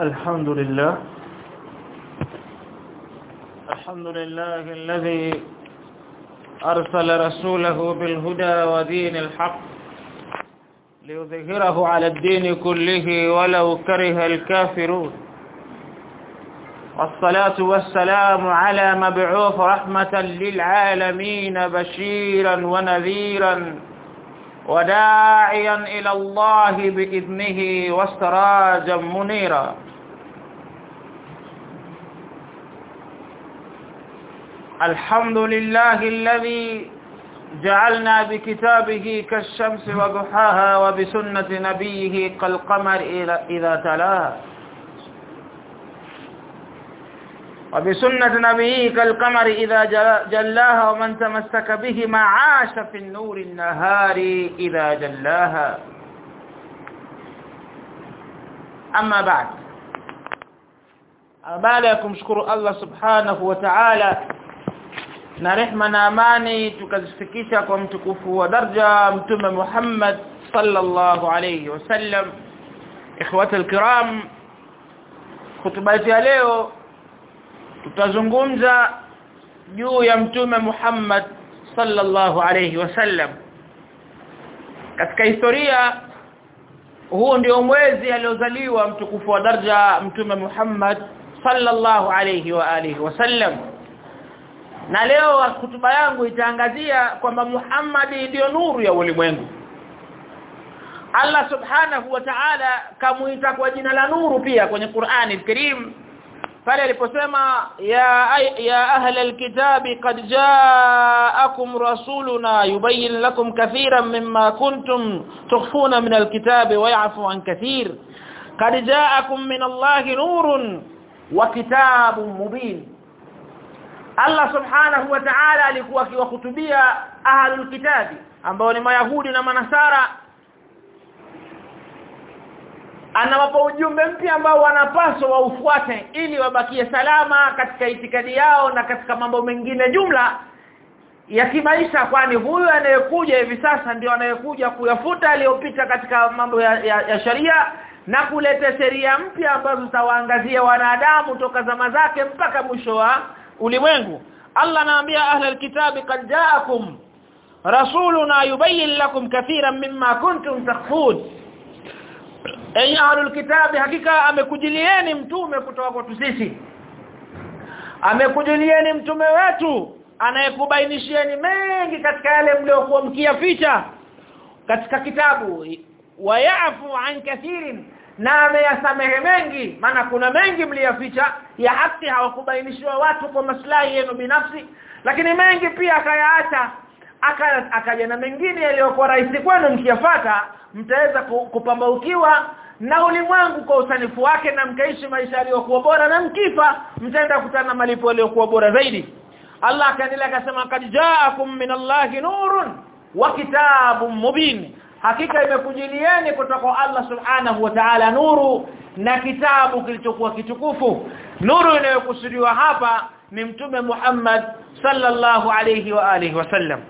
الحمد لله الحمد لله الذي أرسل رسوله بالهدى ودين الحق ليظهره على الدين كله ولو كره الكافرون. والصلاة والسلام على مبعوث رحمة للعالمين بشيرا ونذيرا وداعيا إلى الله بإذنه وسراجا منيرا. الحمد لله الذي جعلنا بكتابه كالشمس وضحاها وبسنة نبيه كالقمر إذا تلاها. وبسنة نبيه كالقمر إذا جلاها ومن تمسك بهما عاش في النور النهار إذا جلاها. أما بعد. baada ya kumshukuru Allah subhanahu wa na rehma na amani tukazifikisha kwa mtukufu wa daraja mtume Muhammad sallallahu alayhi wasallam ikhwata alkiram khutba ya leo tutazungumza juu ya mtume Muhammad sallallahu alayhi wasallam katika historia huu ndio mwezi aliozaliwa mtukufu wa daraja mtume Muhammad sallallahu alayhi wa alihi wasallam na leo hutuba yangu itaangazia kwamba Muhammad ndiyo nuru ya ulimwengu. Allah subhanahu wa ta'ala kamuita kwa jina la nuru pia kwenye Qur'ani al-Karim. Pale aliposema ya ya ahla alkitabi qad ja'akum rasuluna yubayyin lakum kathiran mimma kuntum tukhfuna min alkitabi wa ya'fu an kathir. Qad ja'akum min allahi nurun wa kitabun mubin Allah subhanahu wa ta'ala alikuwa akiwahutubia ahlul kitabi ambao ni mayahudi na manasara. Anawapa ujumbe mpya ambao wanapaswa waufuate ili wabakie salama katika itikadi yao na katika mambo mengine jumla ya kimaisha kwani huyu anayekuja hivi sasa ndio anayekuja kuyafuta aliyopita katika mambo ya, ya, ya sharia na kuleta sheria mpya ambazo zitawaangazia wanadamu toka zama zake mpaka mwisho wa ulimwengu Allah anaambia ahla alkitabi qad ja'akum rasuluna yubayyin lakum kathiran mimma kuntum takhfun ay ahlul kitabi hakika amekujilieni mtume kutoka kwetu sisi. Amekujilieni mtume wetu anayekubainishieni mengi katika yale mliokuwa mkiyaficha katika kitabu wayafu an kathirin na ameyasamehe mengi maana kuna mengi mliyaficha. Ya haki hawakubainishiwa watu kwa maslahi yenu binafsi lakini mengi pia akayaacha akaja na mengine yaliyokuwa rahisi kwenu mkiyafata mtaweza kupambaukiwa na ulimwengu kwa usanifu wake na mkaishi maisha yaliyokuwa bora na mkifa mtaenda kutana na malipo yaliyokuwa bora zaidi. Allah akaendelea akasema kad ja'akum minallahi nurun wa kitabun mubin hakika imekujilieni kutoka kwa Allah subhanahu wa ta'ala nuru na kitabu kilichokuwa kitukufu. Nuru inayokusudiwa hapa ni mtume Muhammad sallallahu alayhi wa alihi wasallam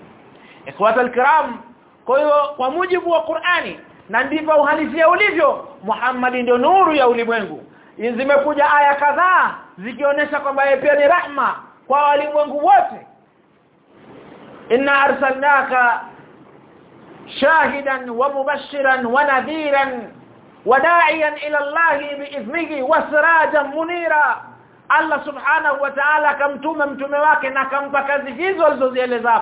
ikhwata alkiram kwa hiyo kwa mujibu wa Qur'ani na ndivyo uhalisia ulivyo Muhammad ndio nuru ya ulimwengu. Zimekuja aya kadhaa zikionyesha kwamba yeye pia ni rahma kwa walimwengu wote. Inna arsalnaka shahidan wa mubashiran wa nadhiran wa da'iyan ila Allah bi'iznihi wa sirajan munira Allah subhanahu wa ta'ala kamtuma mtume wake na kampa kazi hizo alizozieleza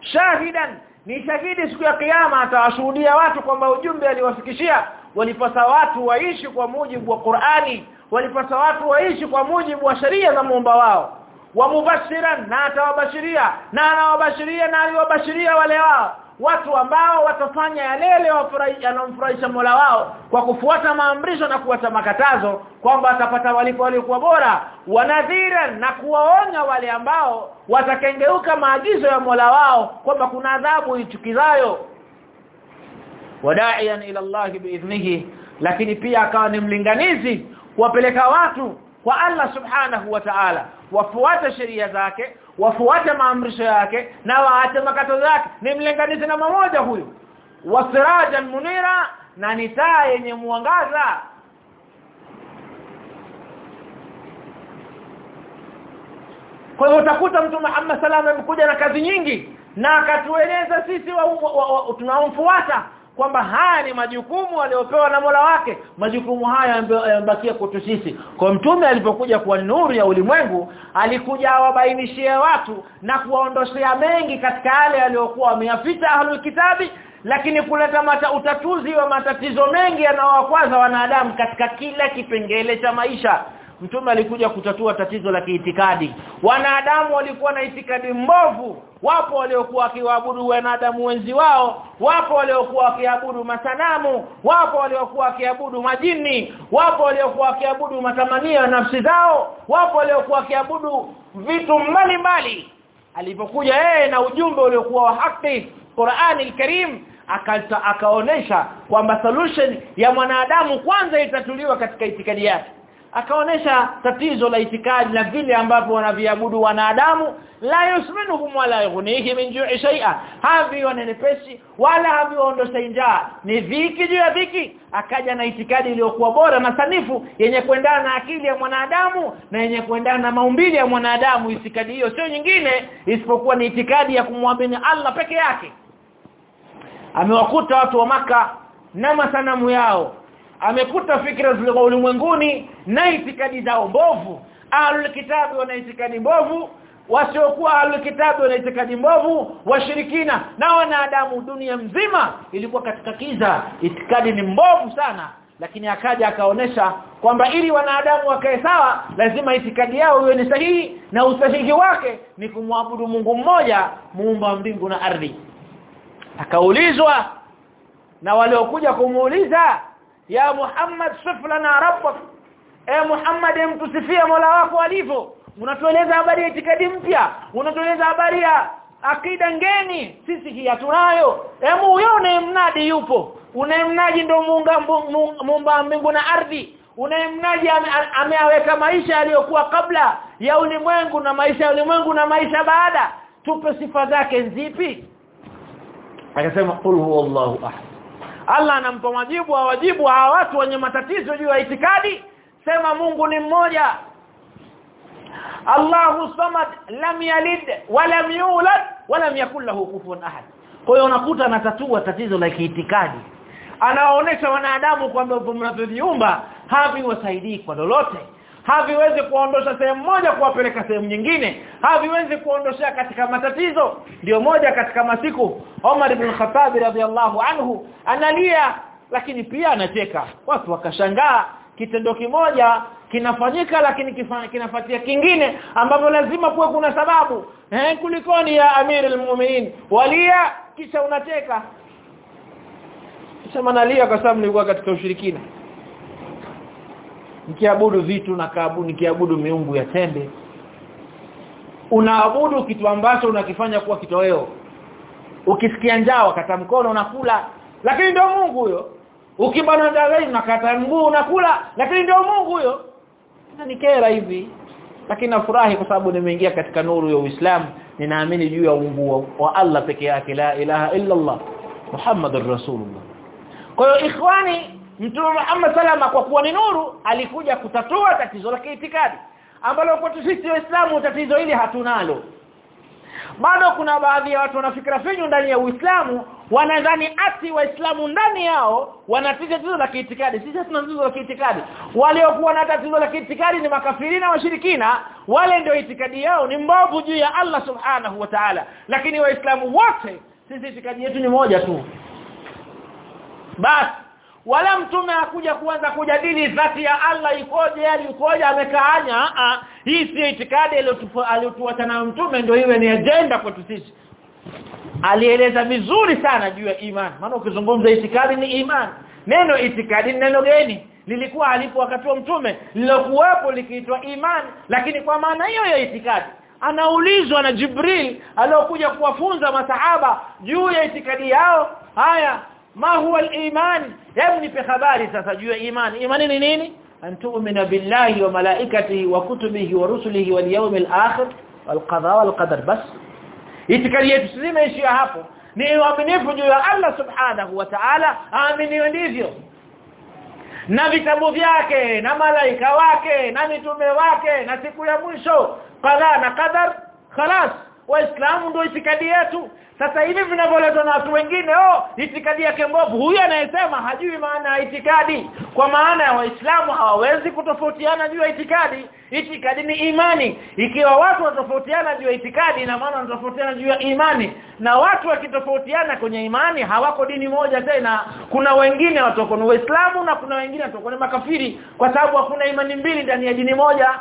shahidan ni shahidi siku ya kiyama atawashuhudia watu kwamba ujumbe aliwafikishia walipasa watu waishi kwa mujibu wa Qur'ani walipasa watu waishi kwa mujibu wa sheria za muumba wao wa mubashiran na atawabashiria na anawabashiria na aliwabashiria wale wao watu ambao watafanya yale yanayomfurahisha Mola wao kwa kufuata maamrisho na kuwata makatazo kwamba atapata walipo waliokuwa bora wanadhira na kuwaonya wale ambao watakengeuka maagizo ya Mola wao kwamba kuna adhabu ichukizayo. Wadaiyan ila Allah biidhnihi lakini pia akawa ni mlinganizi kuwapeleka watu kwa Allah subhanahu wa ta'ala. Wafuate sheria zake wafuate maamrisho yake na waache makato zake. Nimlinganishe na mmoja huyu. Wasirajan munira na ni taa yenye mwangaza. Kwa hiyo utakuta mtu Muhammad sallallahu alaihi amekuja na kazi nyingi na akatueleza sisi wa, wa, wa, wa tunaomfuata kwamba haya ni majukumu aliyopewa na Mola wake. Majukumu haya yambakia kwetu sisi. Kwa mtume alipokuja kwa nuru ya ulimwengu alikuja awabainishie watu na kuwaondoshea mengi katika yale aliyokuwa wameyaficha ahlul kitabi lakini kuleta mata utatuzi wa matatizo mengi yanayowakwaza wanadamu katika kila kipengele cha maisha mtume alikuja kutatua tatizo la kiitikadi. Wanadamu walikuwa na itikadi mbovu. Wapo waliokuwa wakiwaabudu wanadamu wenzi wao. Wapo waliokuwa wakiabudu masanamu. Wapo waliokuwa wakiabudu majini. Wapo waliokuwa wakiabudu matamanio ya nafsi zao. Wapo waliokuwa wakiabudu vitu mbalimbali. Alipokuja yeye na ujumbe uliokuwa wa haki Qur'ani al-Karim akaonesha kwamba solution ya mwanadamu kwanza itatuliwa katika itikadi yake akaonesha tatizo la itikadi na vile ambavyo wanaviabudu wanadamu la yusminuhum wala yughnihi min ju'i shay'a havi wanenepesi wala havi waondosha njaa. Ni dhiki juu ya dhiki. Akaja na itikadi iliyokuwa bora na sanifu yenye kuendana na akili ya mwanadamu na yenye kuendana na maumbile ya mwanadamu. Itikadi hiyo sio nyingine isipokuwa ni itikadi ya kumwamini Allah peke yake. Amewakuta watu wa maka na masanamu yao amekuta fikra zile ulimwenguni na itikadi zao mbovu. Ahlul kitabu wana itikadi mbovu wasiokuwa ahlul kitabu wana itikadi mbovu washirikina na wanadamu dunia mzima ilikuwa katika kiza itikadi ni mbovu sana lakini akaja akaonesha kwamba ili wanadamu wakae sawa lazima itikadi yao iwe ni sahihi na usahihi wake ni kumwabudu Mungu mmoja muumba wa mbingu na ardhi. Akaulizwa na waliokuja kumuuliza ya Muhammad sif lana rabbak. E Muhammad mtusifie Mola wako alivyo. Unatueleza habari ya itikadi mpya. Unatueleza habari ya akida ngeni. Sisi hii tunayo hebu huyo unayemnadi yupo. Unayemnaji ndio muunga muumba mbingu na ardhi. Unayemnaji ameaweka maisha yaliyokuwa kabla ya ulimwengu na maisha ya ulimwengu na maisha baada. Tupe sifa zake zipi? Akasema qul huwallahu ahad Allah anampa majibu awajibu hawa watu wenye matatizo juu ya itikadi. Sema Mungu ni mmoja. Allahu samad lam yalid wa lam yulad wa lam yakul lahu kufuwan ahad. Kwa hiyo unakuta anatatua tatizo la kiitikadi. Anawaonesha wanadamu kwamba mnavyoviumba haviwasaidii kwa lolote haviwezi kuondosha sehemu moja kuwapeleka sehemu nyingine. Haviwezi kuondoshea katika matatizo. Ndio moja katika masiku. Omar ibn Khattab radhiallahu anhu analia lakini pia anacheka watu wakashangaa kitendo kimoja kinafanyika lakini kinafuatia kingine ambapo lazima kuwe kuna sababu. Eh kulikoni ya amir almu'minin? Walia kisha unacheka kisha manalia kwa sababu nilikuwa katika ushirikina nikiabudu vitu na kaabudu nikiabudu miungu ya tembe. Unaabudu kitu ambacho unakifanya kuwa kitoweo. Ukisikia njaa wakata mkono unakula. Lakini ndio Mungu huyo. Ukibana dalai unakata mguu unakula. Lakini ndio Mungu huyo. Nikera hivi. Lakini nafurahi kwa sababu nimeingia katika nuru ya Uislamu. Ninaamini juu ya uungu wa Allah peke yake. La ilaha illa Allah Muhammadur Rasulullah. Kwa hiyo ikhwani Mtume Muhammad salama kwa kuwa ni nuru alikuja kutatua tatizo la kiitikadi. Ambalo kwa sisi waislamu tatizo hili hatunalo. Bado kuna baadhi ya watu wanafikira finyu ndani ya Uislamu wanadhani ati waislamu ndani yao wana tatizo la kiitikadi. Sisi hatuna tatizo la kiitikadi. Waliokuwa na tatizo la kiitikadi ni makafiri na washirikina wale ndio itikadi yao ni mbovu juu ya Allah subhanahu wa ta'ala. Lakini waislamu wote sisi itikadi yetu ni moja tu. Basi wala mtume hakuja kuanza kujadili dhati ya Allah ikoje alikoje amekaanya hii si itikadi aliyotuacha nayo mtume ndio iwe ni agenda kwetu sisi. Alieleza vizuri sana juu ya imani. Maana ukizungumza itikadi ni imani. Neno itikadi neno geni. Lilikuwa alipo wakati wa mtume lilokuwepo likiitwa imani. Lakini kwa maana hiyo ya itikadi anaulizwa na Jibril aliyokuja kuwafunza masahaba juu ya itikadi yao. Haya ma huwa al-iman? Hebu nipe habari sasa juu ya imani. Imani ni nini? An tu'mina billahi wa malaikatihi wa kutubihi wa rusulihi wal yawmil akhir wal qada wal qadar. Bas. Itikadi yetu zimeishia hapo. Ni uaminifu juu ya Allah subhanahu wa ta'ala. Aaminiwe ndivyo. Na vitabu vyake na malaika wake na mitume wake na siku ya mwisho. Qadha na qadar khalas waislamu ndio itikadi yetu. Sasa hivi vinavyoletwa na watu wengine oh itikadi yake mbovu. Huyu anayesema hajui maana ya itikadi. Kwa maana ya waislamu hawawezi kutofautiana juu ya itikadi. Itikadi ni imani. Ikiwa watu watofautiana juu ya itikadi ina maana wanatofautiana juu ya imani. Na watu wakitofautiana kwenye imani hawako dini moja tena. Kuna wengine watoko ni waislamu na kuna wengine watoko ni makafiri. Kwa sababu hakuna imani mbili ndani ya dini moja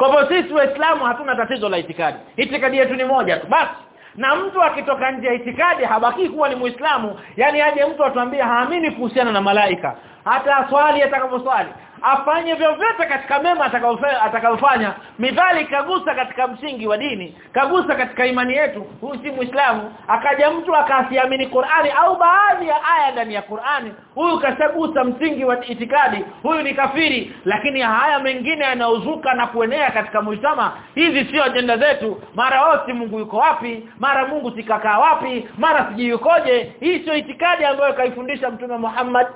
Kwa hivyo sisi waislamu hatuna tatizo la itikadi. Itikadi yetu ni moja tu basi. Na mtu akitoka nje ya itikadi habaki kuwa ni Muislamu, yani aje mtu atuambie haamini kuhusiana na malaika. Hata swali atakaposwali, afanye vyovyote katika mema atakayofanya, midhali kagusa katika msingi wa dini, kagusa katika imani yetu, huyu si Muislamu, akaja mtu akasiamini Qur'ani au baadhi ya aya ndani ya Qur'ani, huyu kashagusa msingi wa itikadi, huyu ni kafiri, lakini haya mengine yanaozuka na kuenea katika mujtama, hizi sio ajenda zetu, mara wote Mungu yuko wapi, mara Mungu sikakaa wapi, mara sijui yukoje, hii sio itikadi ambayo kaifundisha Mtume Muhammad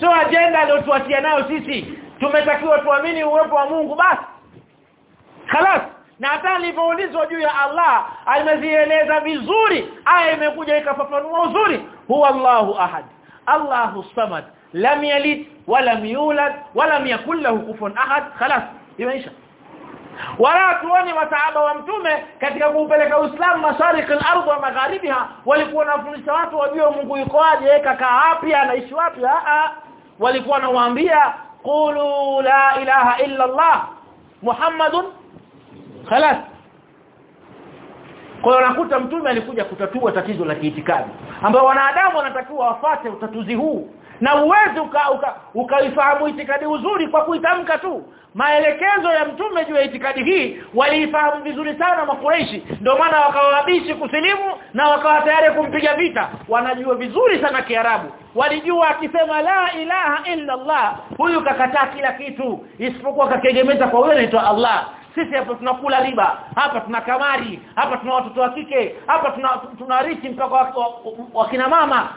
sio ajenda aliyotuachia nayo sisi tumetakiwa tuamini uwepo wa Mungu basi خلاص na hata alivyoulizwa juu ya Allah amezieleza vizuri aya imekuja ikafafanua uzuri huwa Allahu ahad Allahu samad lam yalid walam yulad walam yakul lahu kufuwan ahad خلاص imeisha wala tuone masahaba wa mtume katika kuupeleka Uislamu mashariki al-ardh wa magharibiha. Walikuwa wanafundisha watu wajue Mungu yuko aje kakaa wapi anaishi wapi. A walikuwa wanawaambia qulu la ilaha illa Allah Muhammadun khalas. Kwa hiyo nakuta mtume alikuja kutatua tatizo la kiitikadi ambao wanadamu wanatakiwa wafate utatuzi huu na uwezi ukaifahamu uka, uka itikadi uzuri kwa kuitamka tu. Maelekezo ya mtume juu ya itikadi hii waliifahamu vizuri sana makureishi ndio maana wakawabishi kusilimu na wakawa tayari kumpiga vita. Wanajua vizuri sana kiarabu. Walijua akisema la ilaha illa Allah huyu kakataa kila kitu. Isipokuwa kakegemeza kwa wewe anaitwa Allah. Sisi hapa tunakula riba. Hapa tuna kamari. Hapa tuna watoto wa kike. Hapa tuna tunarithi mpaka wa, wa, wa mama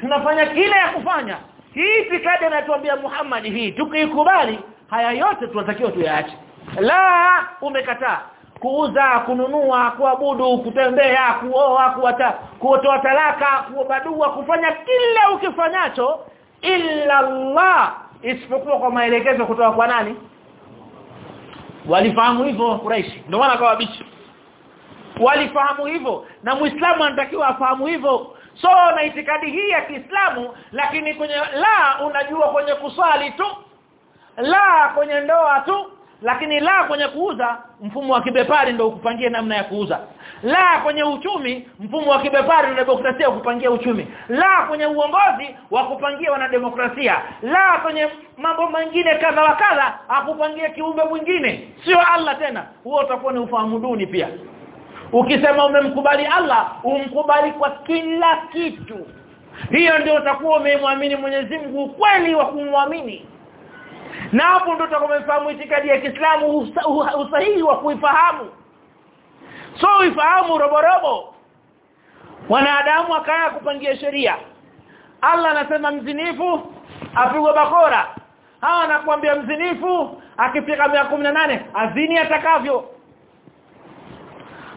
tunafanya kile ya kufanya. Hii itikadi anatuambia Muhammad hii tukiikubali haya yote tunatakiwa tuyaache. La umekataa. Kuuza kununua kuabudu kutembea kuoa kuata kuotoa talaka kuobadua kufanya kila ukifanyacho illa Allah. Isipokuwa kwa maelekezo kutoka kwa nani? Walifahamu hivyo Quraysh ndio maana akawabichi walifahamu hivyo. Na Muislamu anatakiwa afahamu hivyo so na itikadi hii ya Kiislamu lakini kwenye la unajua kwenye kuswali tu. La kwenye ndoa tu lakini la kwenye kuuza mfumo wa kibepari ndio ukupangie namna ya kuuza. La kwenye uchumi mfumo wa kibepari ndio demokrasia ukupangia uchumi. La kwenye uongozi wa kupangia wanademokrasia. La kwenye mambo mengine kadha wa kadha akupangia kiumbe mwingine. Sio Allah tena huo utakuwa ni ufahamu duni pia ukisema umemkubali Allah umkubali kwa kila kitu. Hiyo ndio utakuwa umemwamini Mwenyezi Mungu kweli wa kumwamini. Na hapo ndio utakomefahamu itikadi ya Kiislamu usahihi wa kuifahamu. So uifahamu roborobo. Robo wanadamu akaya kupangia sheria. Allah anasema mzinifu apigwe bakora. Hawa anakuambia mzinifu akifika nane azini atakavyo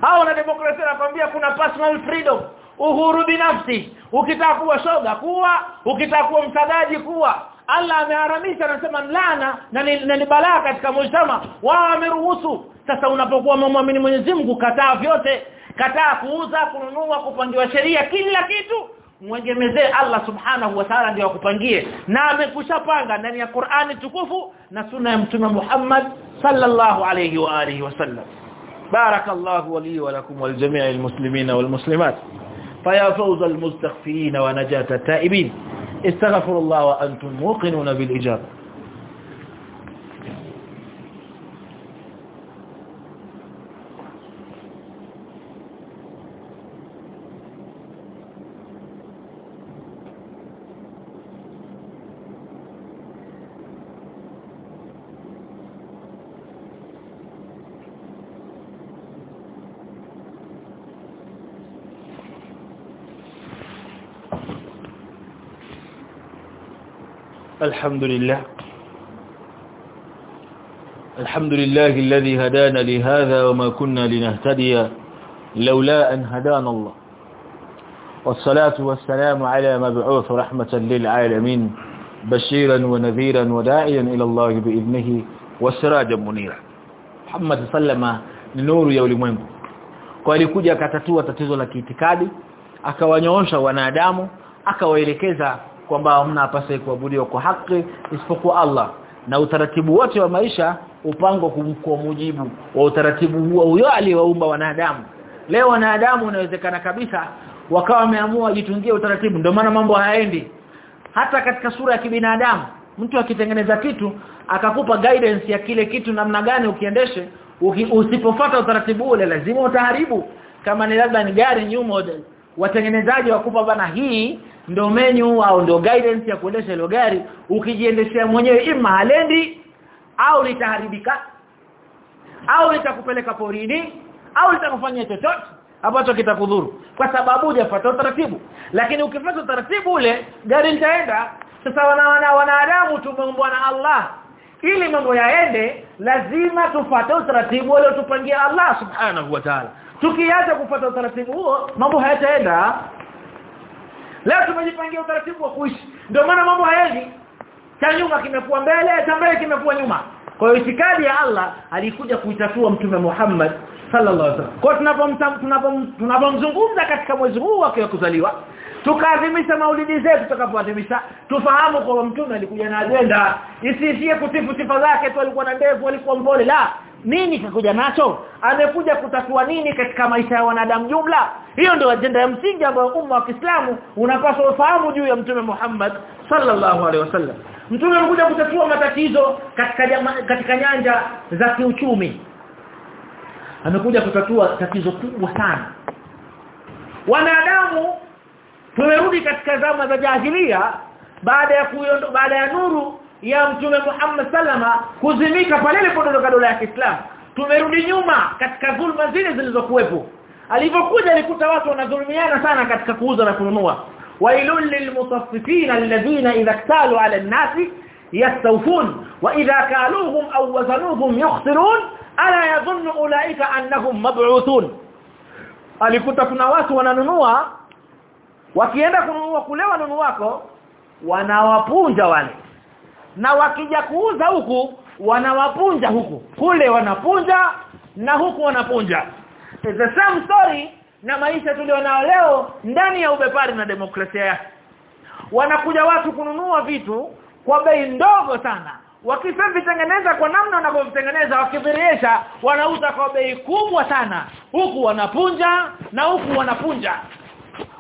hao na demokrasia nakwambia kuna personal freedom. Uhuru binafsi. Ukitaka kuwa shoga kuwa. Ukitaka kuwa msagaji kuwa. Allah ameharamisha anasema laana na ni, na ni balaa katika mujtama. Wao ameruhusu. Sasa unapokuwa muamini Mwenyezi Mungu kataa vyote. Kataa kuuza kununua kupangiwa sheria kila kitu. Mwegemezee Allah subhanahu wa ta'ala ndio akupangie. Na amekushapanga ndani ya Qur'ani tukufu na sunna ya mtume Muhammad sallallahu alayhi wa alihi wasallam بارك الله لي ولكم ولجميع المسلمين والمسلمات. فيا فوز المستغفرين ونجاة التائبين. استغفر الله وأنتم موقنون بالإجابة. الحمد لله. الحمد لله الذي هدانا لهذا وما كنا لنهتدي لولا أن هدانا الله. والصلاة والسلام على مبعوث رحمة للعالمين بشيرا ونذيرا وداعيا إلى الله بإذنه وسراجا منيرا. محمد sallama ni nuru ya ulimwengu kwa alikuja akatatua tatizo la kiitikadi akawanyoosha wanadamu akawaelekeza kwamba hamna apasai kuabudiwa kwa haki isipokuwa Allah. Na utaratibu wote wa maisha upango kwa mujibu wa utaratibu huo huyo aliyewaumba wanadamu. Leo wanadamu inawezekana kabisa wakawa wameamua jitungie utaratibu ndio maana mambo hayaendi. Hata katika sura ya kibinadamu mtu akitengeneza kitu akakupa guidance ya kile kitu namna gani ukiendeshe uki, usipofuata utaratibu ule lazima utaharibu. Kama ni labda ni gari new model watengenezaji wakupa bana hii ndio menu au ndio guidance ya kuendesha ile gari. Ukijiendeshea mwenyewe ima halendi au litaharibika au litakupeleka porini au litakufanyia chochote ambacho kitakudhuru. Kwa sababu hujafuata utaratibu. Lakini ukifuata utaratibu ule gari litaenda. Sasa wana wana wanadamu tumeumbwa na Allah. Ili mambo yaende lazima tufuate utaratibu ule tupangia Allah subhanahu wa ta'ala tukiacha kufuata utaratibu huo mambo hayataenda leo tumejipangia utaratibu wa kuishi. Ndio maana mambo hayaendi. Cha nyuma kimekuwa mbele cha mbele kimekuwa nyuma. Kwa hiyo itikadi ya Allah alikuja kuitatua mtume Muhammad sallallahu alaihi wasallam. Kwa tunapomzungumza katika mwezi huu wake wa kuzaliwa tukaadhimisha maulidi zetu tutakapoadhimisha tufahamu kwamba mtume alikuja na ajenda. Isifie kutifu sifa zake tu alikuwa na ndevu alikuwa mpole la nini kakuja nacho? Amekuja kutatua nini katika maisha ya wanadamu jumla? Hiyo ndio ajenda ya msingi ambayo umma wa Kiislamu unapaswa ufahamu juu ya mtume Muhammad sallallahu alaihi wasallam. Mtume amekuja kutatua matatizo katika jama, katika nyanja za kiuchumi. Amekuja kutatua tatizo kubwa sana. Wanadamu tumerudi katika zama za jahilia baada ya kuyondo, baada ya nuru ya mtume Muhammad sallama kuzimika pale ilipoondoka dola ya Kiislamu. Tumerudi nyuma katika dhulma zile zilizokuwepo. Alipokuja alikuta watu wanadhulumiana sana katika kuuza na kununua. Wailul lilmutaffifin alladhina idha iktalu ala an-nasi yastawfun wa idha kaluhum aw wazanuhum yukhsirun ala yadhunnu ulaika annahum mab'uthun. Alikuta kuna watu wananunua wakienda kununua kule wanunu wanawapunja wale na wakija kuuza huku wanawapunja huku. Kule wanapunja na huku wanapunja. It's the same story na maisha tulionao leo ndani ya ubepari na demokrasia yake wanakuja watu kununua vitu kwa bei ndogo sana. Wakishavitengeneza kwa namna wanavyovitengeneza wakidhirisha wanauza kwa bei kubwa sana. Huku wanapunja na huku wanapunja.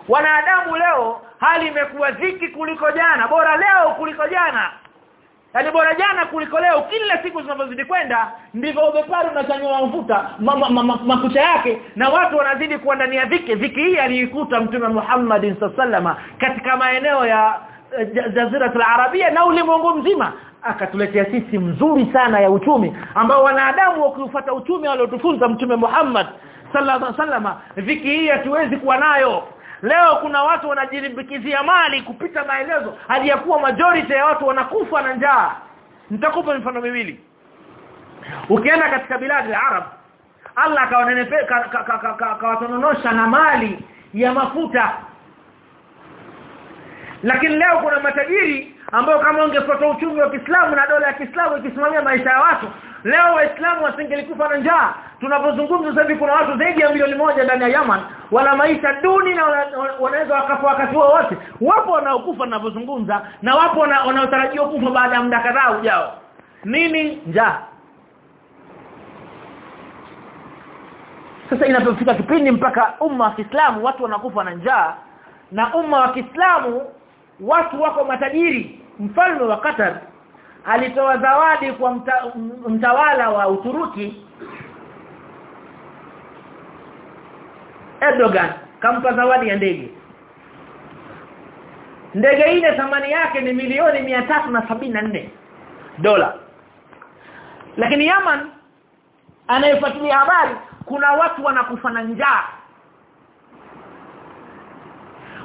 Wanadamu leo hali imekuwa ziki kuliko jana. Bora leo kuliko jana Yaani bora jana kuliko leo kila siku zinavyozidi kwenda ndivyo ubepari unachanywa mvuta makucha ma, ma, ma, yake na watu wanazidi kuwa ndani ya dhiki dhiki hii aliikuta mtume Muhammad sallama katika maeneo ya uh, jazira al-arabia na ulimwengu mzima akatuletea sisi mzuri sana ya uchumi ambao wanadamu wakiufuata uchumi aliotufunza mtume Muhammad sallallahu alaihi wasallam dhiki hii hatuwezi kuwa nayo Leo kuna watu wanajirimbikizia mali kupita maelezo hadi ya kuwa majority ya watu wanakufa na njaa. Nitakupa mifano miwili. Ukienda katika biladi ya Arab Allah akawanenepeka akawatononosha na mali ya mafuta. Lakini leo kuna matajiri ambao kama ungefuata uchumi wa Kiislamu na dola ya Kiislamu ikisimamia maisha ya watu leo waislamu wasingelikufa na njaa tunapozungumza sasa kuna watu zaidi ya milioni moja ndani ya Yaman wana maisha duni na wanaweza wakafa wakati wote. Wapo wanaokufa ninapozungumza na wapo wanaotarajiwa kufa baada ya muda kadhaa ujao. Nini njaa. Sasa inapofika kipindi mpaka umma wa Kiislamu watu wanakufa na njaa na umma wa Kiislamu watu wako matajiri. Mfalme wa Qatar alitoa zawadi kwa mta, mtawala wa Uturuki Erdogan kampa zawadi ya ndege. Ndege ile thamani yake ni milioni na nne dola. Lakini Yaman anayefuatilia habari kuna watu wanakufa na njaa.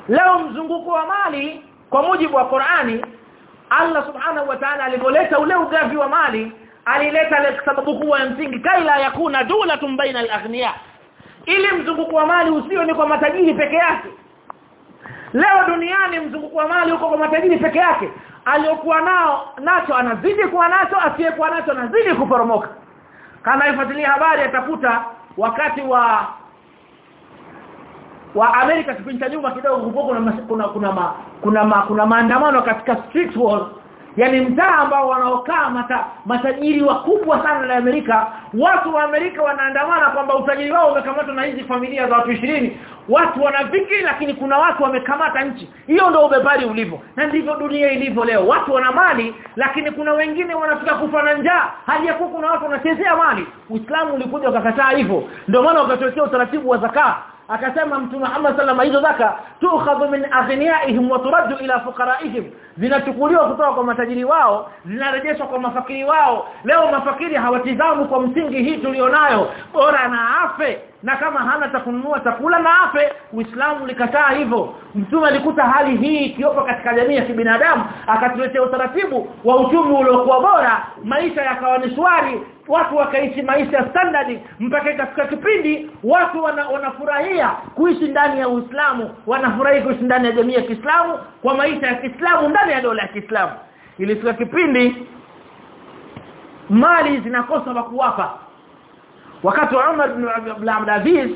Leo mzunguko wa mali kwa mujibu wa Qur'ani Allah subhanahu wa ta'ala alipoleta ule ugavi wa mali alileta ile sababu kubwa ya msingi kaila yakuna dulatun baina al-aghniya ili mzunguko wa mali usio ni kwa matajiri peke yake. Leo duniani mzunguko wa mali uko kwa matajiri peke yake. Aliyokuwa nao nacho anazidi kuwa nacho asiyekuwa nacho anazidi kuporomoka. Kama ifuatilia habari atakuta wakati wa wa Amerika kipindi cha nyuma kidogo kuna kuna kuna ma, kuna ma, kuna maandamano katika street wall yani mtaa ambao wanaokaa mata, matajiri wakubwa sana la Amerika watu wa Amerika wanaandamana kwamba utajiri wao umekamatwa na hizi familia za watu ishirini. Watu wanafikiri lakini kuna watu wamekamata nchi. Hiyo ndio ubebari ulivyo. Na ndivyo dunia ilivyo leo. Watu wana mali lakini kuna wengine wanafika kufa na njaa. Hali ya kuna watu wanachezea mali. Uislamu ulikuja ukakataa hivyo. Ndio maana ukatokea utaratibu wa zakaa akasema mtume Muhammad sallama hizo zaka tukhadhu min aghniyaihim wa turaddu ila fuqaraihim. Zinachukuliwa kutoka kwa matajiri wao zinarejeshwa kwa mafakiri wao. Leo mafakiri hawatizamu kwa msingi hii tulionayo. Bora na afe na kama hana takununua kununua chakula na afe. Uislamu likataa hivyo. Mtume alikuta hali hii ikiopo katika jamii ya kibinadamu akatuletea utaratibu wa uchumi uliokuwa bora maisha yakawa ni shwari watu wakaishi maisha standard mpaka ikafika kipindi watu wana, wanafurahia kuishi ndani ya Uislamu wanafurahia kuishi ndani ya jamii ya Kiislamu kwa maisha ya Kiislamu ndani ya dola ya Kiislamu. Ilifika kipindi mali zinakosa wa kuwapa. Wakati wa Umar ibn Abdul Aziz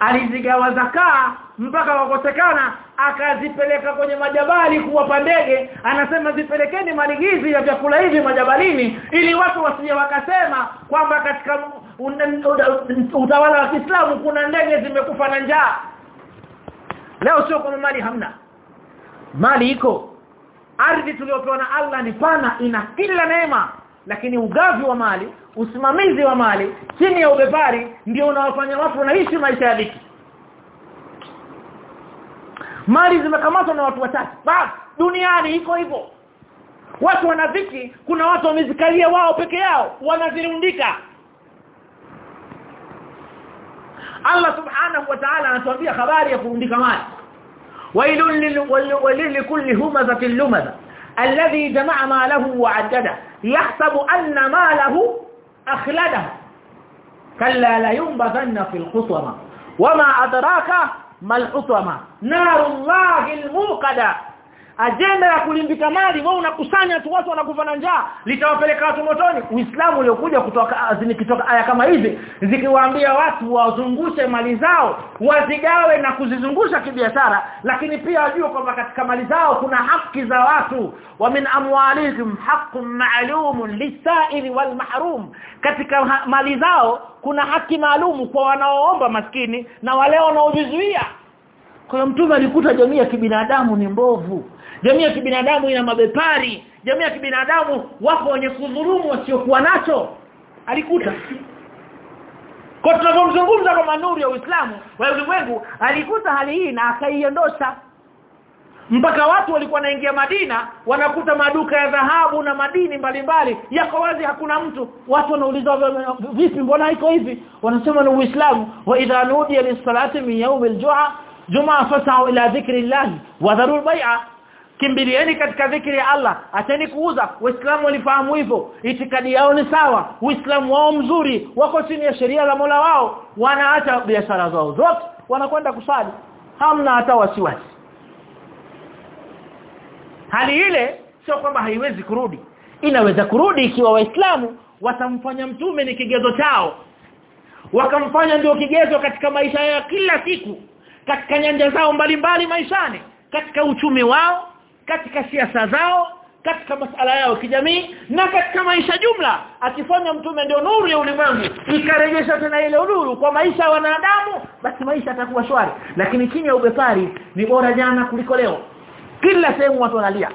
alizigawa zakaa mpaka wakosekana akazipeleka kwenye majabali kuwapa ndege. Anasema zipelekeni mali hizi ya vyakula hivi majabalini ili watu wasije wakasema kwamba katika utawala wa Kiislamu kuna ndege zimekufa na njaa. Leo sio kama mali hamna. Mali iko. Ardhi tuliyopewa na Allah ni pana ina kila neema. Lakini ugavi wa mali usimamizi wa mali chini ya ubepari ndio unawafanya watu wanaishi maisha ya dhiki mali zimekamatwa na watu wachache basi duniani iko hivyo watu wana dhiki kuna watu wamezikalia wao peke yao wanazirundika Allah subhanahu wa ta'ala anatuambia habari ya kurundika mali wailul likulli humazatin lumaza alladhi jamaa malahu wa addada yahsabu anna malahu akhladahu kalla la yunbadhanna fil khusama wama adraka ما الحطمة؟ نار الله الموقدة. Ajenda ya kulimbika mali wewe unakusanya tu watu wanakufa na njaa litawapeleka watu motoni. Uislamu uliokuja kutoka zikitoka aya kama hizi zikiwaambia watu wazungushe mali zao wazigawe na kuzizungusha kibiashara lakini pia wajue kwamba katika mali zao kuna haki za watu. Wa min amwalikum haqqun ma'lumun lis-sa'ili wal mahrum katika mali zao kuna haki maalumu kwa wanaoomba maskini na wale wanaojizuia. Kwa mtume alikuta jamii ya kibinadamu ni mbovu jamii ya kibinadamu ina mabepari. Jamii ya kibinadamu wako wenye kudhulumu wasiokuwa nacho. Alikuta. Kwa tunapomzungumza kwa manuri ya Uislamu wa ulimwengu alikuta hali hii na akaiondosha. Mpaka watu walikuwa naingia Madina wanakuta maduka ya dhahabu na madini mbalimbali yako wazi hakuna mtu. Watu wanauliza vipi mbona iko hivi? Wanasema ni Uislamu. Wa idha nudiya lis-salati min yawm al-jum'a juma fasau ila dhikrillah wa dharul bai'a kimbilieni katika dhikri ya Allah. Acheni kuuza. Waislamu walifahamu hivyo. Itikadi yao ni sawa. Uislamu wao mzuri. Wako chini ya sheria la Mola wao. Wanaacha biashara zao zote. Wanakwenda kusali. Hamna hata wasiwasi. Hali ile sio kwamba haiwezi kurudi. Inaweza kurudi ikiwa waislamu watamfanya mtume ni kigezo chao. Wakamfanya ndio kigezo katika maisha ya kila siku. Katika nyanja zao mbalimbali mbali maishani. Katika uchumi wao katika siasa zao katika masala yao kijamii na katika maisha jumla. Akifanya mtume ndio nuru ya ulimwengu. Ikarejesha tena ile nuru kwa maisha ya wanadamu basi maisha atakuwa shwari. Lakini chini ya ubepari ni bora jana kuliko leo. Kila sehemu watu wanalia.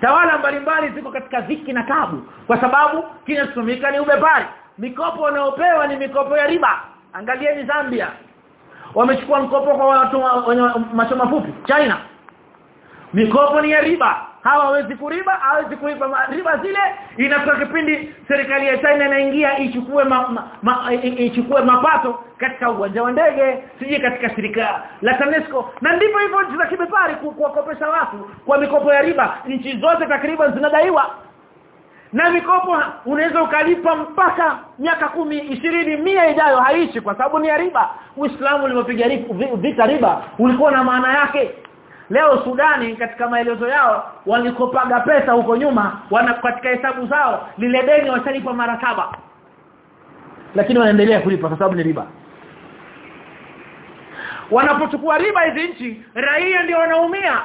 Tawala mbalimbali ziko katika dhiki na tabu. Kwa sababu kinachotumika ni ubepari. Mikopo wanaopewa ni mikopo ya riba. Angalieni Zambia. Wamechukua mkopo kwa watu wenye macho mafupi. China mikopo ni ya riba. Hawawezi kuriba hawezi kulipa riba zile. Inatoka kipindi serikali ya China inaingia ichukue ma, ma, ma, ichukue mapato katika uwanja wa ndege sije katika shirika la TANESCO. Na ndipo hivyo nchi za kibepari kuwakopesha watu kwa mikopo ya riba. Nchi zote takriban zinadaiwa. Na mikopo unaweza ukalipa mpaka miaka kumi ishirini mia ijayo. Haishi kwa sababu ni ya riba. Uislamu ulipopiga vita riba ulikuwa na maana yake leo Sudani katika maelezo yao walikopaga pesa huko nyuma wana katika hesabu zao lile deni washalipa mara saba. Lakini wanaendelea kulipa kwa sababu ni riba. Wanapochukua riba hizi nchi raia ndio wanaumia.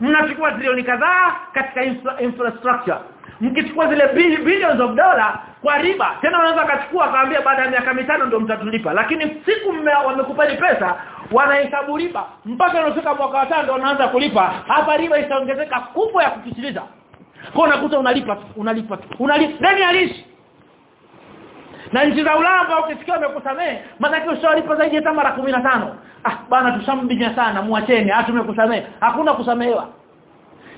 Mnachukua trilioni kadhaa katika infra infrastructure. Mkichukua zile billions of dollar kwa riba tena wanaweza akachukua akaambia baada ya miaka mitano ndio mtatulipa. Lakini siku wamekupeni pesa wanahesabu riba. Mpaka unafika mwaka wa tano ndio wanaanza kulipa. Hapa riba itaongezeka kubwa ya kukitiliza kwa unakuta unalipa unalipa unalipa. Nani alishi na nchi za Ulaya ukisikia wamekusamee maana ushawalipa zaidi ya mara 15 ah bana tushambinya sana muacheni hata tumekusamee hakuna kusamehewa.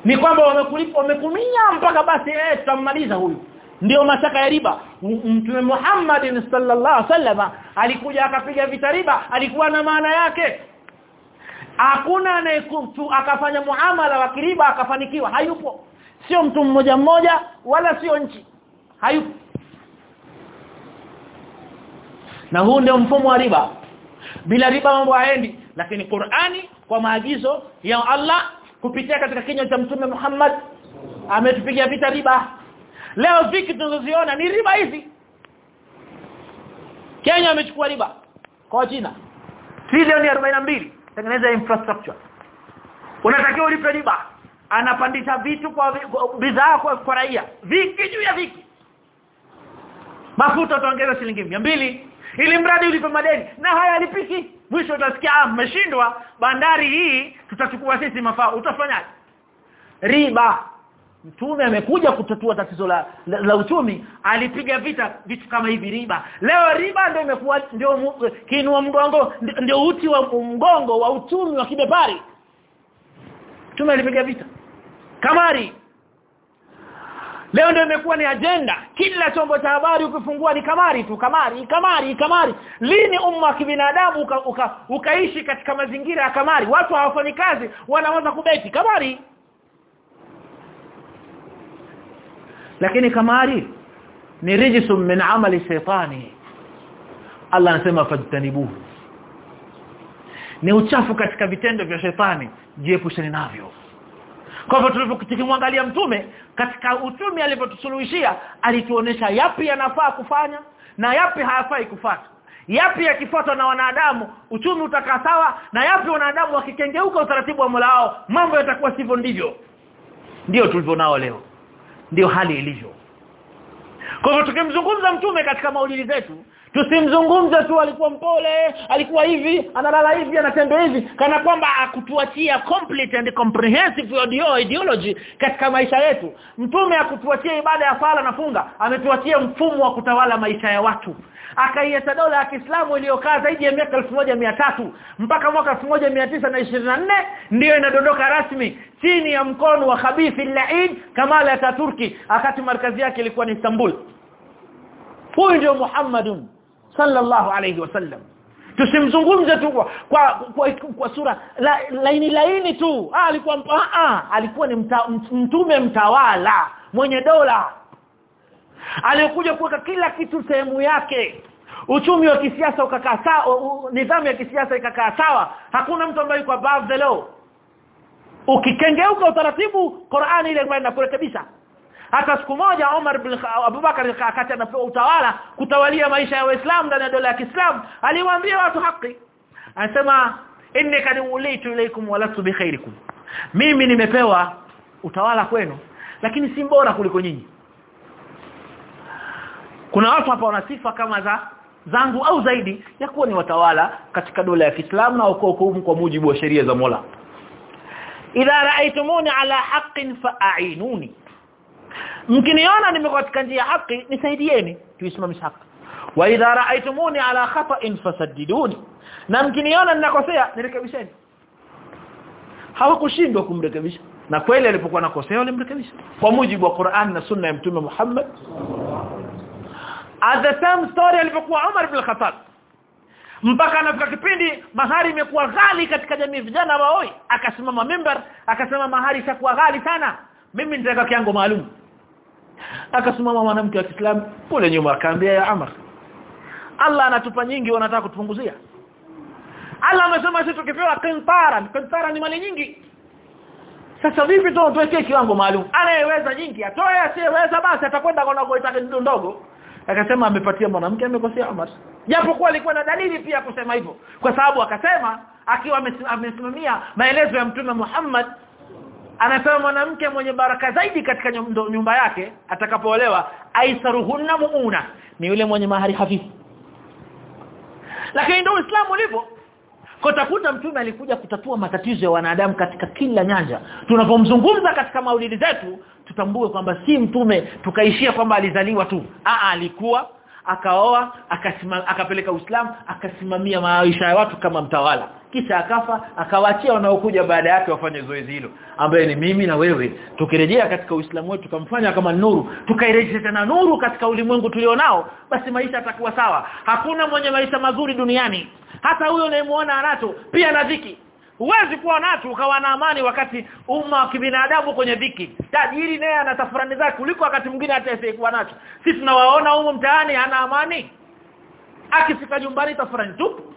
Ni kwamba wamekulipa wamekuminya mpaka basi eh tutamaliza huyu ndio mashaka ya riba. Mtume Muhammad sallallahu alaihi wasallam alikuja akapiga vita riba alikuwa na maana yake. Hakuna anayekutu akafanya muamala wa kiriba akafanikiwa hayupo. Sio mtu mmoja mmoja wala sio nchi hayupo. Na huu ndio mfumo wa riba. Bila riba mambo haendi. Lakini Qur'ani kwa maagizo ya Allah kupitia katika kinywa cha mtume Muhammad ametupigia vita riba leo viki tunazoziona ni riba hizi. Kenya amechukua riba kwa China. Trilioni 42 tengeneza infrastructure. Unatakiwa ulipe riba. Anapandisha vitu kwa bidhaa kwa, kwa raia. Viki juu ya viki. Mafuta utaongeza shilingi mbili. Ili mradi ulipe madeni. Na haya alipiki. Mwisho utasikia ah mmeshindwa. Bandari hii tutachukua sisi mafao. Utafanyaje? Riba mtume amekuja kutatua tatizo la, la, la uchumi alipiga vita vitu kama hivi riba leo riba ndio imekuwa ndio kiinua mgongo ndio uti wa mgongo wa uchumi wa kibepari mtume alipiga vita kamari Leo ndio imekuwa ni ajenda Kila chombo cha habari ukifungua ni kamari tu, kamari, kamari, kamari. Lini umma wa kibinadamu uka, uka, ukaishi katika mazingira ya kamari? Watu hawafanyi kazi, wanaanza kubeti kamari. Lakini kamari ni rijisum min amali shaytani Allah anasema fajtanibuhu. Ni uchafu katika vitendo vya shetani, jiepusheni navyo. Kwa hivyo tulipokimwangalia mtume katika utume alivyotusuluhishia alituonesha yapi yanafaa kufanya na yapi hayafai kufata Yapi yakifuatwa na wanadamu uchumi utakaa sawa na yapi wanadamu wakikengeuka utaratibu wa Mola wao mambo yatakuwa sivyo ndivyo. Ndio tulivyo nao leo. Ndio hali ilivyo. Kwa hivyo tukimzungumza mtume katika maulidi zetu tusimzungumze tu alikuwa mpole alikuwa hivi analala hivi anatembea hivi kana kwamba akutuachia complete and comprehensive ideology katika maisha yetu. Mtume akutuachia ibada ya sala na funga ametuachia mfumo wa kutawala maisha ya watu. Akaiacha dola ya Kiislamu iliyokaa zaidi ya miaka tatu mpaka mwaka nne ndiyo inadondoka rasmi chini ya mkono wa Khabithi al-Laid Kamal Ataturki akati markazi yake ilikuwa ni Istanbul. Huyu ndio Muhammadun sallallahu alayhi wasallam tusimzungumze tu kwa kwa, kwa, kwa sura la, laini laini tu. Ah, alikuwa ah, alikuwa ni mta, mtume mtawala mwenye dola. Aliyekuja kuweka kila kitu sehemu yake. Uchumi wa kisiasa ukakaa sawa nidhamu ya kisiasa ikakaa sawa. Hakuna mtu ambaye yuko above the law. Ukikengeuka utaratibu Qur'ani ile inakurekebisha hata siku moja Omar bin Abubakar akati anapewa utawala kutawalia maisha ya Waislamu ndani ya dola ya Kiislamu aliwaambia watu haki. Anasema inni kad ulitu ilaykum wa lastu bikhairikum mimi nimepewa utawala kwenu lakini si bora kuliko nyinyi. Kuna watu hapa wana sifa kama za zangu au zaidi ya kuwa ni watawala katika dola ya Kiislamu na hukumu kwa mujibu wa sheria za Mola. Idha raaitumuni ala haqqin fa'inuni mkiniona nimekuwa katika njia haki nisaidieni. Tuisimamishe haki. Wa idha raaitumuni ala khata'in fasaddiduni. Na mkiniona ninakosea nirekebisheni. Hawakushindwa kumrekebisha. Na kweli alipokuwa nakosea walimrekebisha. Kwa mujibu wa Qur'an na sunna ya mtume Muhammad. At the same story alipokuwa Umar ibn Khattab. Mpaka anafika kipindi mahari imekuwa ghali katika jamii vijana waoi akasimama mimbar akasema mahari itakuwa ghali sana. Mimi nitaweka kiango maalum akasimama mwanamke wa Kiislamu kule nyuma akaambia ya Amr Allah anatupa nyingi wanataka kutupunguzia. Allah amesema sisi tukipewa qintara qintara ni mali nyingi. Sasa vipi tu tuwekee kiwango maalum. Anayeweza nyingi atoe asiyeweza basi atakwenda kwa kuitaka ndogo. Akasema amepatia mwanamke amekosea Umar japokuwa alikuwa na dalili pia kusema hivyo. Kwa sababu akasema akiwa amesimamia maelezo ya mtume Muhammad anasema mwanamke mwenye baraka zaidi katika nyumba yake atakapoolewa aisaruhunna muuna ni yule mwenye mahari hafifu lakini ndio Uislamu ulivyo Kotakuta mtume alikuja kutatua matatizo ya wanadamu katika kila nyanja. Tunapomzungumza katika maulidi zetu tutambue kwamba si mtume tukaishia kwamba alizaliwa tu. a alikuwa akaoa akapeleka Uislamu akasimamia maisha ya watu kama mtawala. Kisha akafa akawaachia wanaokuja baada yake wafanye zoezi hilo ambaye ni mimi na wewe. Tukirejea katika Uislamu wetu tukamfanya kama nuru tukairejesha tena nuru katika ulimwengu tulionao basi maisha atakuwa sawa. Hakuna mwenye maisha mazuri duniani. Hata huyo unayemuona anacho pia na dhiki huwezi kuwa nacho ukawa na amani wakati umma wa kibinadamu kwenye dhiki. Tajiri naye ana tafurani zake kuliko wakati mwingine hata asiyekuwa nacho. Sisi tunawaona huko mtaani ana amani? Akifika nyumbani tafurani tu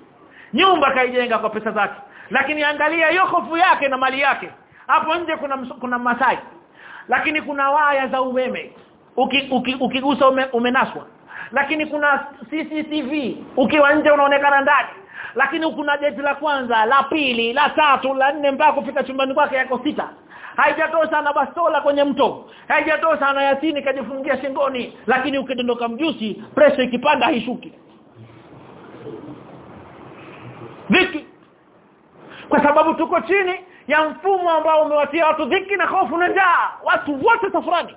nyumba kaijenga kwa pesa zake. Lakini angalia hiyo hofu yake na mali yake. Hapo nje kuna kuna masai. Lakini kuna waya za umeme. Ukigusa uki, uki, umenaswa ume, umenaswa. Lakini kuna CCTV ukiwa nje unaonekana ndani lakini kuna geti la kwanza la pili la tatu la nne mpaka kufika chumbani kwake yako sita. Haijatosha na bastola kwenye mto. Haijatosha na yasini kajifungia shingoni. Lakini ukidondoka mjusi presha ikipanda haishuki. Dhiki. Kwa sababu tuko chini ya mfumo ambao umewatia watu dhiki na hofu na njaa. Watu wote tafurani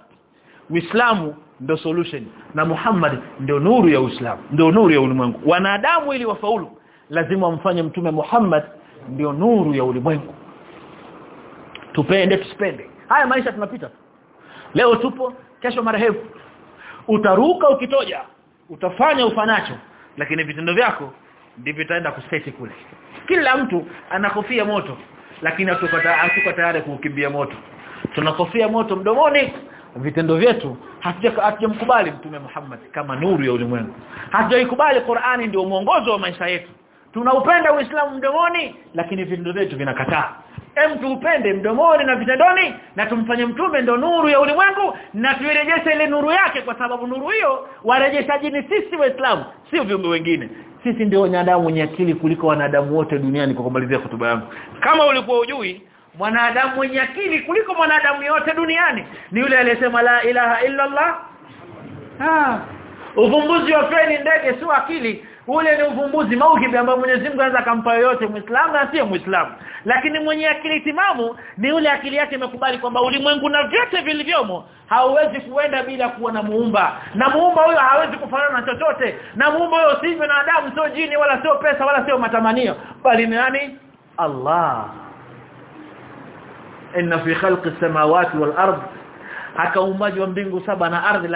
Uislamu ndio solution. Na Muhammad ndio nuru ya Uislamu ndio nuru ya ulimwengu. Wanadamu ili wafaulu lazima wamfanye mtume Muhammad ndio nuru ya ulimwengu. Tupende tusipende. Haya maisha tunapita. Leo tupo kesho marehemu. Utaruka ukitoja utafanya ufanacho lakini vitendo vyako ndivyo vitaenda kuseti kule. Kila mtu anakofia moto lakini hatuko tayari kuukimbia moto. Tunakofia moto mdomoni vitendo vyetu hatujamkubali mtume Muhammad kama nuru ya ulimwengu. Hatujaikubali Qur'ani ndio mwongozo wa maisha yetu tunaupenda Uislamu mdomoni lakini vitendo vyetu vinakataa. Hem tuupende mdomoni na vitendoni na tumfanye mtume ndo nuru ya ulimwengu na tuirejeshe ile nuru yake kwa sababu nuru hiyo warejeshaji ni sisi waislamu sio viumbe wengine. Sisi ndio wanadamu wenye akili kuliko wanadamu wote duniani kwa kumalizia hotuba yangu. Kama ulikuwa ujui mwanadamu mwenye akili kuliko mwanadamu yote duniani ni yule aliyesema la ilaha illa Allah ah uvumbuzi wa feni ndege sio akili ule ni uvumbuzi mauhibi ambao Mwenyezi Mungu anaweza akampa yoyote Muislamu na asiye Muislamu. Lakini mwenye akili timamu ni ule akili yake imekubali kwamba ulimwengu na vyote vilivyomo hauwezi kuenda bila kuwa na muumba. Na muumba huyo hawezi kufanana na chochote. Na muumba huyo si binadamu sio jini wala sio pesa wala sio matamanio bali ni nani? Allah. Inna fi khalqi samawati wal ard akaumbaji wa mbingu saba na ardhi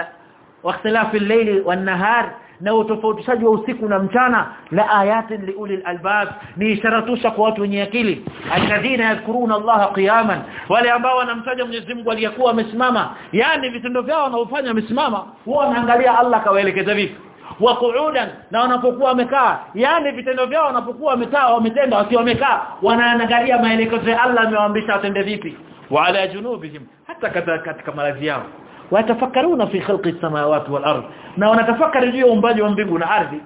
wa ikhtilafi al-layli wan-nahari na utofautishaji wa usiku na mchana la ayatin liuli albab ni ishara tosha kwa watu wenye akili. Alladhina yadhkuruna Allah qiyaman wale ambao wanamtaja Mwenyezi Mungu aliyekuwa wamesimama yani vitendo vyao wanaofanya wamesimama huwa wanaangalia Allah kawaelekeza vipi. Wa qu'udan na wanapokuwa wamekaa yani vitendo vyao wanapokuwa wametaa wametenda wakiwa wamekaa wanaangalia maelekezo ya Allah amewaambisha watende vipi. Wa ala junubihim hata katika malazi yao watafakkaruna fi khalqi samawati wal ardh na wanatafakari juu ya uumbaji wa mbingu na ardhi.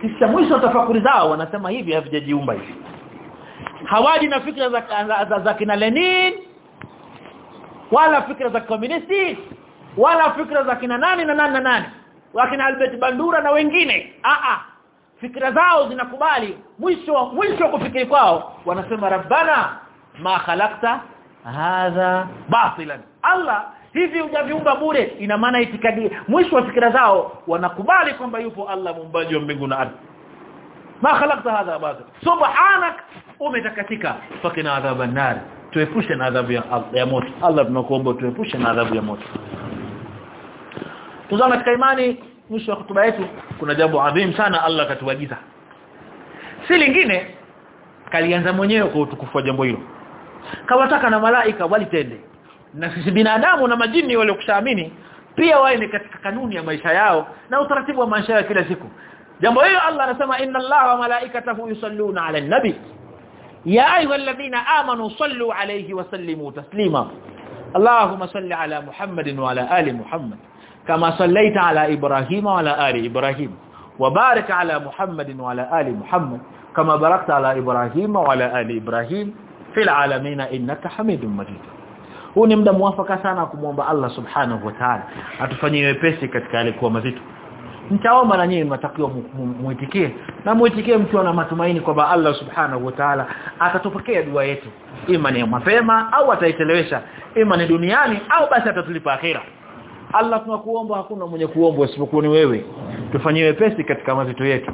Kisha mwisho tafakuri zao wanasema hivi havijajiumba hivi. Hawaji na fikra za, za, za, za kina Lenin wala fikra za komunisti wala fikra za kina nani na nani na nani. Wakina Albert Bandura na wengine. A a fikra zao zinakubali. Mwisho mwisho kufikiri kwao wanasema rabbana ma khalaqta hadha batilan. Allah hivi hujaviumba bure ina maana itikadi mwisho wa fikira zao wanakubali kwamba yupo Allah muumbaji wa mbingu na ardhi. Ma khalaqta hadha batil subhanak umetakatika. Fakina adhaban nar tuepushe na adhabu ya, ya moto. Allah tunakuomba tuepushe na adhabu ya moto. Tuzama katika imani mwisho wa kutuba yetu kuna jambo adhim sana Allah katuagiza. Si lingine kalianza mwenyewe kwa utukufu wa jambo hilo. Kawataka na malaika walitende na sisi binadamu na majini wale kushaamini pia wawe ni katika kanuni ya maisha yao na utaratibu wa maisha yao kila siku jambo hilo Allah anasema inna Allaha wa malaikatahu yusalluna ala nabi ya ayyuhalladhina amanu sallu alayhi wa sallimu taslima اللهم صل على محمد وعلى آل محمد كما صليت على إبراهيم وعلى آل إبراهيم وبارك على محمد وعلى آل محمد كما باركت على إبراهيم وعلى آل إبراهيم في العالمين إنك حميد مجيد huu ni muda mwafaka sana kumwomba Allah subhanahu wa ta'ala. Atufanyie wepesi katika alikuwa mazito mtaomba na nyinyi mtakiwa muitikie. Na muitikie mkiwa na matumaini kwamba Allah subhanahu wa ta'ala atatupokea dua yetu. Ima ni mapema au ataitelewesha. Ima ni duniani au basi atatulipa akhira Allah tunakuomba hakuna mwenye kuomba isipokuwa ni wewe. Tufanyie wepesi katika mazito yetu.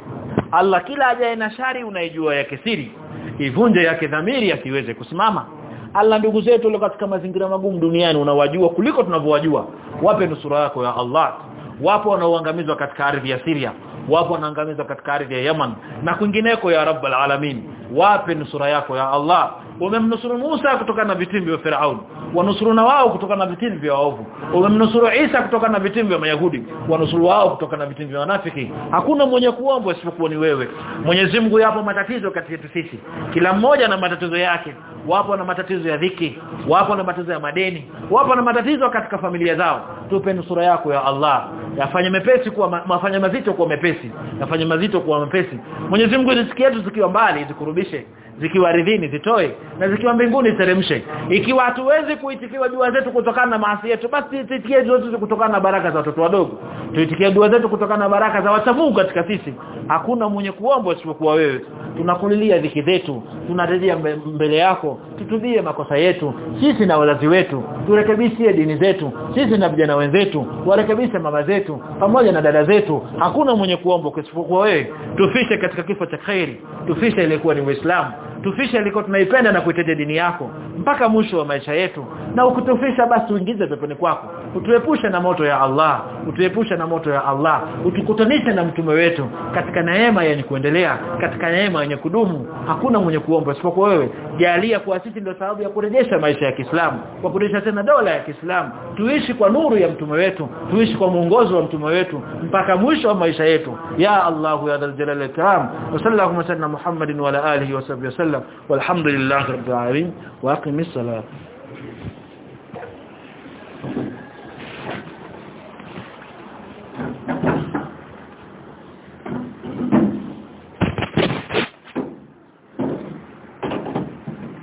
Allah kila ajaye na shari unaijua yake siri. Ivunje yake dhamiri asiweze kusimama Allah ndugu zetu walio katika mazingira magumu duniani unawajua kuliko tunavyowajua. Wape nusura yako ya Allah. Wapo wanaoangamizwa katika ardhi ya Syria. Wapo wanaangamizwa katika ardhi ya Yemen na kwingineko ya Rabbul Alamin wape nusura yako ya Allah umemnusuru Musa kutokana na vitimbi vya Firaun. Wanusuruna wao kutokana na vitimbi vya waovu. Wamemnusuru Isa kutokana na vitimbi vya Mayahudi. Wanusuru wao kutokana na vitimbi vya wanafiki. Hakuna mwenye kuomba isipokuwa ni wewe. Mwenyezi Mungu yapo matatizo kati yetu sisi. Kila mmoja na matatizo yake. Wapo na matatizo ya dhiki. Wapo na matatizo ya madeni. Wapo na matatizo katika familia zao. Tupe nusura yako ya Allah. Yafanye mepesi kuwa mafanya mazito kuwa mepesi. Yafanye mazito kuwa mepesi. Mwenyezi Mungu riziki yetu zikiwa mbali zikurubishe zikiwa ardhini zitoe na zikiwa mbinguni teremshe ikiwa hatuwezi kuitikiwa dua zetu kutokana na maasi yetu basi tuitikie dua zetu kutokana na baraka za watoto wadogo. Tuitikie dua zetu kutokana na baraka za wachamungu katika sisi. Hakuna mwenye kuomba isipokuwa wewe. Tunakulilia dhiki zetu. Tunarejea mbele yako. Tutubie makosa yetu. Sisi na wazazi wetu. Turekebishie dini zetu. Sisi na vijana wenzetu. Warekebishe mama zetu. Pamoja na dada zetu. Hakuna mwenye kuomba isipokuwa wewe. Tufishe katika kifo cha khairi. Tufishe ilikuwa ni uislamu tufishe liko tunaipenda na kuitetea dini yako mpaka mwisho wa maisha yetu. Na ukutufisha basi uingize peponi kwako. Utuepushe na moto ya Allah. Utuepushe na moto ya Allah. Utukutanishe na mtume wetu. Katika neema yenye kuendelea katika neema yenye kudumu hakuna mwenye kuomba isipokuwa wewe. Jalia kwa sisi ndio sababu ya kurejesha maisha ya Kiislamu kwa kurejesha tena dola ya Kiislamu. Tuishi kwa nuru ya mtume wetu tuishi kwa mwongozo wa mtume wetu mpaka mwisho wa maisha yetu. Ya Allah ya dhal jalal wa sallallahu sallam Muhammadin wa ala alihi wa sahbihi وسلم والحمد لله رب العالمين وأقم الصلاة